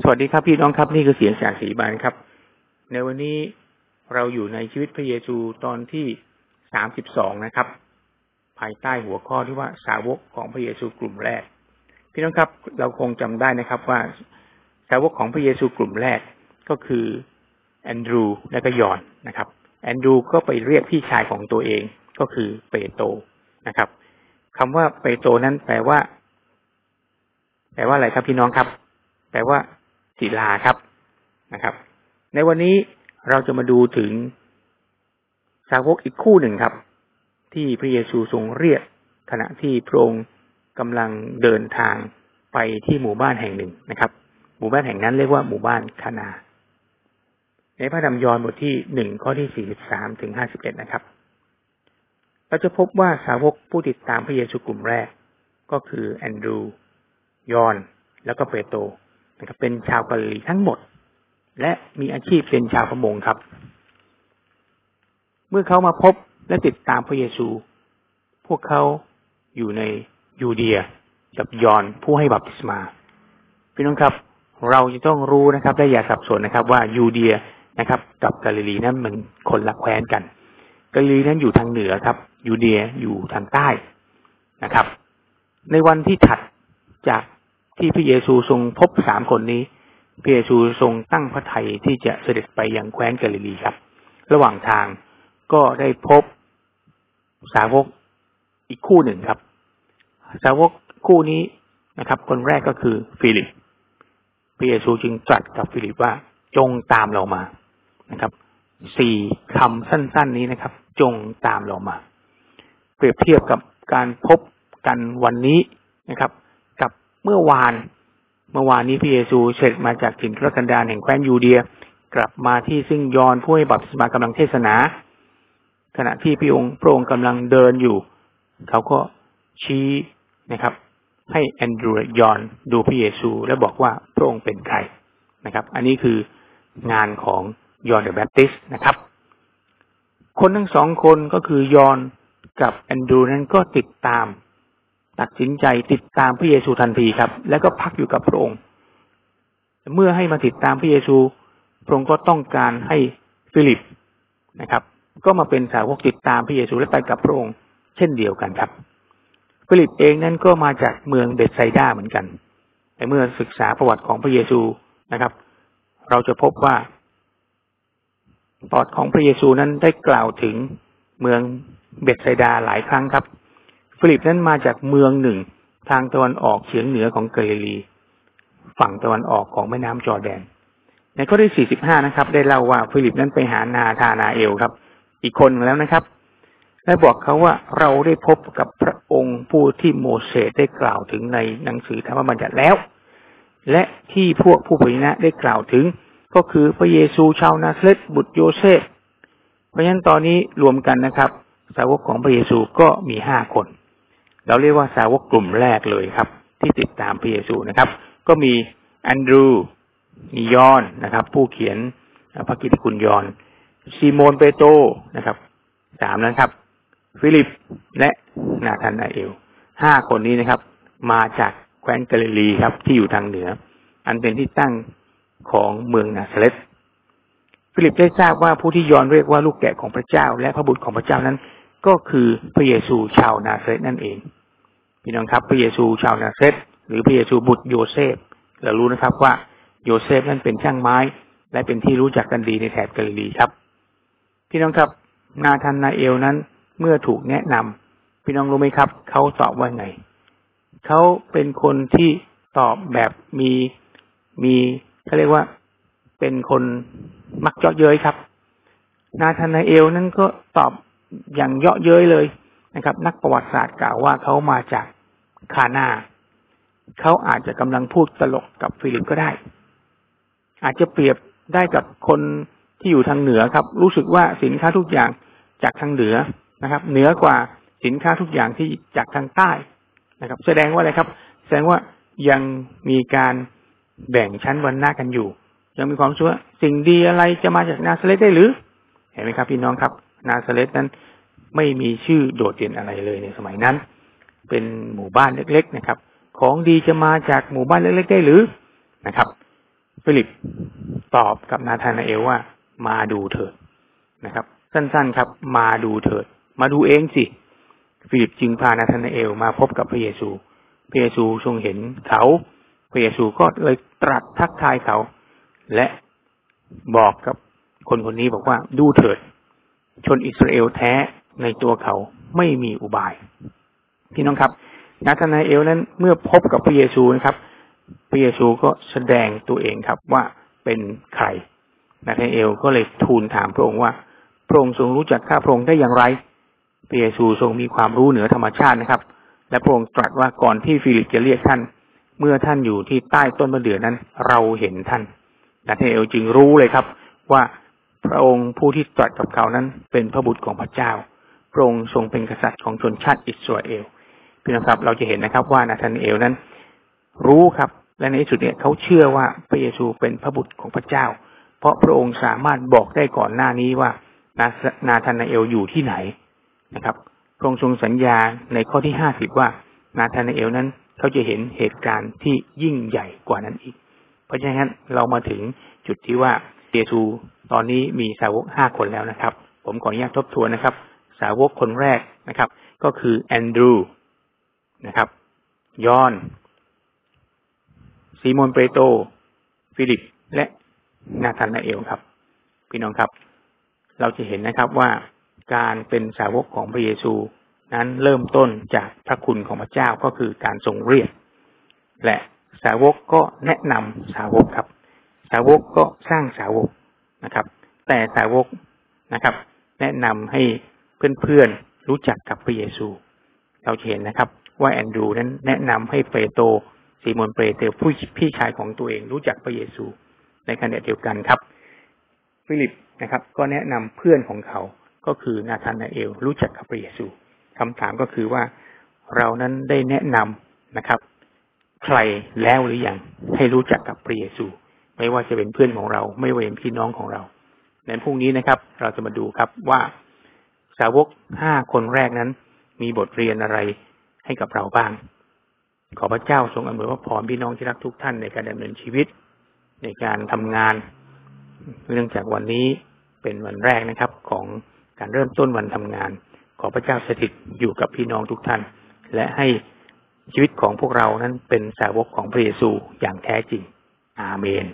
สวัสดีครับพี่น้องครับนี่คือเสียงจากสีบานครับ ในวันนี้เราอยู่ในชีวิตพระเยซูตอนที่สามสิบสองนะครับ ภายใต้หัวข้อที่ว่าสาวกของพระเยซูกลุ่มแรก พี่น้องครับ เราคงจำได้นะครับว่าสาวกของพระเยซูกลุ่มแรกก็คือแอนดรูและก็ยอนนะครับ แอนดรูก็ไปเรียกพี่ชายของตัวเองก็คือเปโตรนะครับคำว่าเปโตรนั้นแปลว่า แปลว่าอะไรครับพี่น้องครับ แปลว่า ศิลาครับนะครับ ในวันนี้เราจะมาดูถึงสาวกอีกคู่หนึ่งครับ ที่พระเยซูทรงเรียกขณะที่พระองค์กำลังเดินทางไปที่หมู่บ้านแห่งหนึ่งนะครับ หมู่บ้านแห่งนั้นเรียกว่าหมู่บ้านคานา ในพระธรรมยอห์นบทที่หนึ่งข้อที่สี่สิบสามถึงห้าสิบเอ็ดนะครับ เราจะพบว่าสาวกผู้ติดตามพระเยซูกลุ่มแรก ก็คือแอนดรูยอนแล้วก็เปโตร นะครับเป็นชาวกาลิลีทั้งหมด และมีอาชีพเป็นชาวประมงครับ เมื่อเขามาพบและติดตามพระเยซู พวกเขาอยู่ในยูเดียกับยอนผู้ให้บัพติศมาพี่น้องครับเราจะต้องรู้นะครับและอย่าสับสนนะครับ ว่ายูเดียนะครับ กับกาลิลีนั้นมันคนละแคว้นกันกาลิลีนั้นอยู่ทางเหนือครับยูเดียอยู่ทางใต้นะครับ ในวันที่ถัดจาก ที่พระเยซูทรงพบสามคนนี้พระเยซูทรงตั้งพระทัยที่จะเสด็จไปยังแคว้นกาลิลีครับ ระหว่างทางก็ได้พบสาวกอีกคู่หนึ่งครับ สาวกคู่นี้นะครับ คนแรกก็คือฟิลิปพระเยซูจึงตรัสกับฟิลิปว่าจงตามเรามานะครับสี่คำสั้น ๆนี้นะครับ จงตามเรามา เปรียบเทียบกับการพบกันวันนี้นะครับ เมื่อวาน เมื่อวานนี้พระเยซูเสด็จมาจากถิ่นทุรกันดารแห่งแคว้นยูเดีย กลับมาที่ซึ่งยอนผู้ให้บัพติศมากำลังเทศนา ขณะที่พระองค์พระองค์กำลังเดินอยู่ เขาก็ชี้นะครับ ให้แอนดรูยอนดูพระเยซู และบอกว่าพระองค์เป็นใครนะครับ อันนี้คืองานของยอนเดอะแบปติสนะครับ คนทั้งสองคนก็คือยอนกับแอนดรูนั้นก็ติดตาม ตัดสินใจติดตามพระเยซูทันทีครับ แล้วก็พักอยู่กับพระองค์ เมื่อให้มาติดตามพระเยซู พระองค์ก็ต้องการให้ฟิลิปนะครับ ก็มาเป็นสาวกติดตามพระเยซูและไปกับพระองค์ เช่นเดียวกันครับ ฟิลิปเองนั้นก็มาจากเมืองเบตไซดาเหมือนกัน แต่เมื่อศึกษาประวัติของพระเยซูนะครับ เราจะพบว่าปอดของพระเยซูนั้นได้กล่าวถึงเมืองเบตไซดาหลายครั้งครับ ฟิลิปนั้นมาจากเมืองหนึ่ง ทางตะวันออกเฉียงเหนือของกาลิลี ฝั่งตะวันออกของแม่น้ำจอแดน ในข้อที่ 45 นะครับ ได้เล่าว่าฟิลิปนั้นไปหานาธานาเอลครับ อีกคนแล้วนะครับและบอกเขาว่าเราได้พบกับพระองค์ผู้ที่โมเสสได้กล่าวถึงในหนังสือธรรมบัญญัติแล้ว และที่พวกผู้เผยนะได้กล่าวถึง ก็คือพระเยซูชาวนาซเรตบุตรโยเซฟเพราะฉะนั้นตอนนี้รวมกันนะครับ สาวกของพระเยซูก็มีห้าคน เราเรียกว่าสาวกกลุ่มแรกเลยครับ ที่ติดตามพระเยซูนะครับ ก็มีแอนดรูมียอนนะครับ ผู้เขียนพระกิตติคุณยอนซีโมนเปโตนะครับสามนะครับ ฟิลิปและนาธานนาเอลห้าคนนี้นะครับ มาจากแคว้นกาลิลีครับ ที่อยู่ทางเหนือ อันเป็นที่ตั้งของเมืองนาซาเรตฟิลิปได้ทราบว่าผู้ที่ยอนเรียกว่าลูกแกะของพระเจ้า และพระบุตรของพระเจ้านั้น ก็คือพระเยซูชาวนาซาเรตนั่นเอง พี่น้องครับพระเยซูชาวนาซาเรตหรือพระเยซูบุตรโยเซฟเรารู้นะครับว่าโยเซฟนั้นเป็นช่างไม้ และเป็นที่รู้จักกันดีในแถบกาลิลีครับ พี่น้องครับ นาธานนาเอลนั้นเมื่อถูกแนะนำพี่น้องรู้ไหมครับ เขาตอบว่าไง เขาเป็นคนที่ตอบแบบมีมีเขาเรียกว่าเป็นคนมักเยาะเย้ยครับ นาธานนาเอลนั้นก็ตอบ อย่างเยาะเย้ยเลยนะครับ นักประวัติศาสตร์กล่าวว่าเขามาจากคานาเขาอาจจะกำลังพูดตลกกับฟิลิปก็ได้ อาจจะเปรียบได้กับคนที่อยู่ทางเหนือครับ รู้สึกว่าสินค้าทุกอย่างจากทางเหนือนะครับ เหนือกว่าสินค้าทุกอย่างที่จากทางใต้นะครับ แสดงว่าอะไรครับ แสดงว่ายังมีการแบ่งชั้นวันหน้ากันอยู่ ยังมีความเชื่อสิ่งดีอะไรจะมาจากนาซาเรตได้หรือ เห็นไหมครับพี่น้องครับ นาซาเรตนั้นไม่มีชื่อโดดเด่นอะไรเลยในสมัยนั้น เป็นหมู่บ้านเล็ก ๆ นะครับ ของดีจะมาจากหมู่บ้านเล็ก ๆ ได้หรือนะครับ ฟิลิปตอบกับนาธานาเอลว่า มาดูเถิดนะครับ สั้นๆครับ มาดูเถิด มาดูเองสิ ฟิลิปจึงพานาธานาเอลมาพบกับพระเยซู พระเยซูทรงเห็นเขา พระเยซูก็เลยตรัสทักทายเขา และบอกกับคนคนนี้บอกว่าดูเถิด ชนอิสราเอลแท้ในตัวเขาไม่มีอุบาย พี่น้องครับนาธานาเอลนั้นเมื่อพบกับพระเยซูนะครับพระเยซูก็แสดงตัวเองครับว่าเป็นใครนาธานาเอลก็เลยทูลถามพระองค์ว่า พระองค์ทรงรู้จักข้าพระองค์ได้อย่างไรพระเยซูทรงมีความรู้เหนือธรรมชาตินะครับ และพระองค์ตรัสว่าก่อนที่ฟิลิปจะเรียกท่าน เมื่อท่านอยู่ที่ใต้ต้นมะเดื่อนั้น เราเห็นท่านนาธานาเอลจึงรู้เลยครับ ว่า พระองค์ผู้ที่ตรัสกับเขานั้นเป็นพระบุตรของพระเจ้า พระองค์ทรงเป็นกษัตริย์ของชนชาติอิสราเอลพี่น้องครับเราจะเห็นนะครับว่านาธานเอลนั้น รู้ครับและในที่สุดเนี่ยเขาเชื่อว่าพระเยซูเป็นพระบุตรของพระเจ้า เพราะพระองค์สามารถบอกได้ก่อนหน้านี้ว่านานาธานเอลอยู่ที่ไหนนะครับพระองค์ทรงสัญญาในข้อที่ห้าสิบว่า นาธานเอลนั้นเขาจะเห็นเหตุการณ์ที่ยิ่งใหญ่กว่านั้นอีก เพราะฉะนั้นเรามาถึงจุดที่ว่า เยซูตอนนี้มีสาวกห้าคนแล้วนะครับ ผมขออนุญาตทบทวนนะครับ สาวกคนแรกนะครับ ก็คือแอนดรูนะครับ ยอนซีโมนเปโตรฟิลิป และนาธานาเอลครับ พี่น้องครับ เราจะเห็นนะครับว่าการเป็นสาวกของพระเยซูนั้นเริ่มต้นจากพระคุณของพระเจ้าก็คือการทรงเรียก และสาวกก็แนะนำสาวกครับ สาวกก็สร้างสาวกนะครับ แต่สาวกนะครับ แนะนำให้เพื่อนๆรู้จักกับพระเยซู เราเห็นนะครับ ว่าแอนดรูนั้นแนะนำให้เปโตรซีโมนเปโตรผู้พี่ชายของตัวเองรู้จักพระเยซู ในขณะเดียวกันครับ ฟิลิปนะครับ ก็แนะนำเพื่อนของเขาก็คือนาธานาเอลรู้จักกับพระเยซูคำถามก็คือว่าเรานั้นได้แนะนำนะครับ ใครแล้วหรือยังให้รู้จักกับพระเยซู ไม่ว่าจะเป็นเพื่อนของเรา ไม่ว่าเป็นพี่น้องของเราในพรุ่งนี้นะครับ เราจะมาดูครับว่าสาวกห้าคนแรกนั้น มีบทเรียนอะไรให้กับเราบ้าง ขอพระเจ้าทรงอำนวยพรพี่น้องที่รักทุกท่านในการดำเนินชีวิต ในการทำงาน เนื่องจากวันนี้เป็นวันแรกนะครับ ของการเริ่มต้นวันทำงาน ขอพระเจ้าสถิตอยู่กับพี่น้องทุกท่าน และให้ชีวิตของพวกเรานั้นเป็นสาวกของพระเยซูอย่างแท้จริง อาเมน